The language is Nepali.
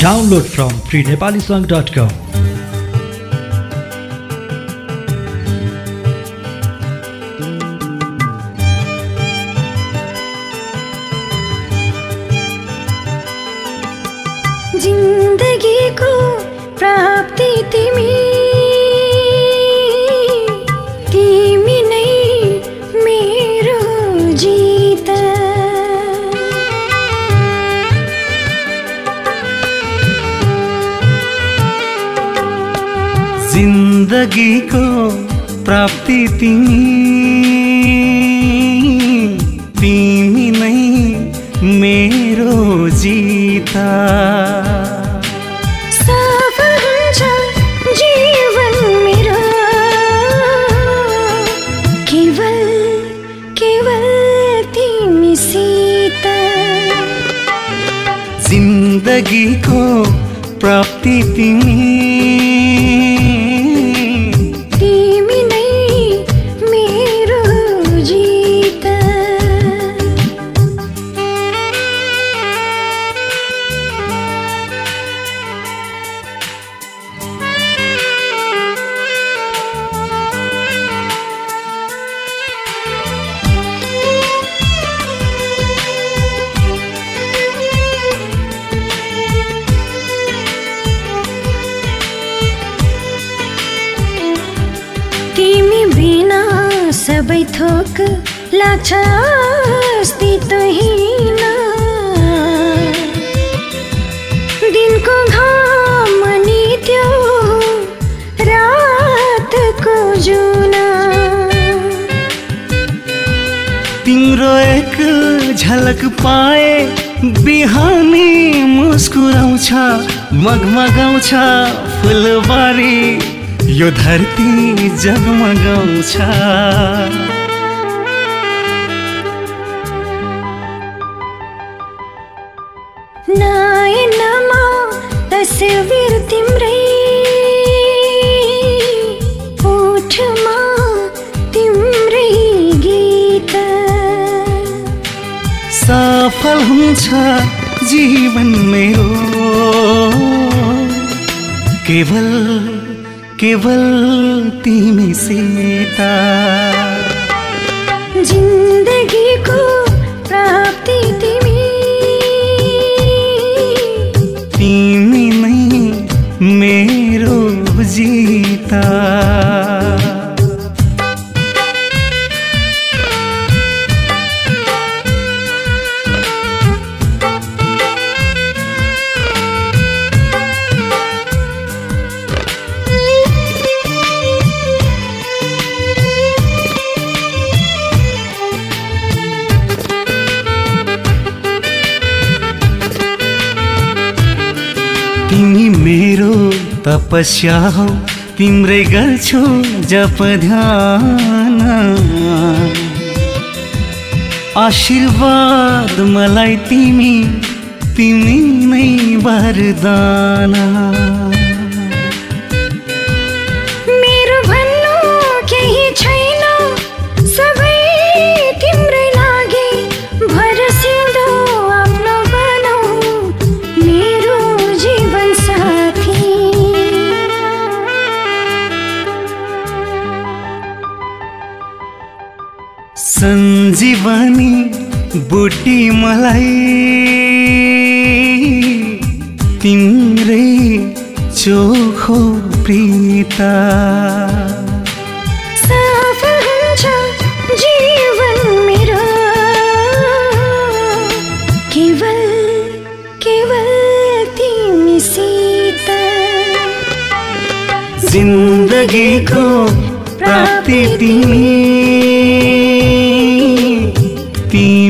Download from freenepalisong.com. जिन्दगीको प्राप्ति तिमी तिमी नै मेरो जिता। जीवन मेरो। केवल केवल तिमीसित जिन्दगीको प्राप्ति तिमी तिमी सबै थोक लाग्छ अस्तित्व हिँड्न दिनको घाम नि त्यो रातको जुना। तिम्रो एक झलक पाए बिहानी मुस्कुराउँछ मगमगाउँछ फुलबारी। यो धरती जगमगाउँछ। नयनमा तस्विर तिम्रै। ओठमा तिम्रै गीत। सफल हुन्छ जीवन मेरो। केवल केवल तिमीसित जिन्दगीको प्राप्ति तिमी। तिमी नै मेरो जिता। तिमी मेरो तपस्या हौ। तिम्रै गर्छु जप ध्यान। आशीर्वाद मलाई तिमी तिमी नै वरदान। सञ्जीवनी बुटी मलाई। तिम्रै चोखो प्रीता। जीवन मेरो। केवल केवल तिमीसित जिन्दगीको प्राप्ति तिमी। तिमी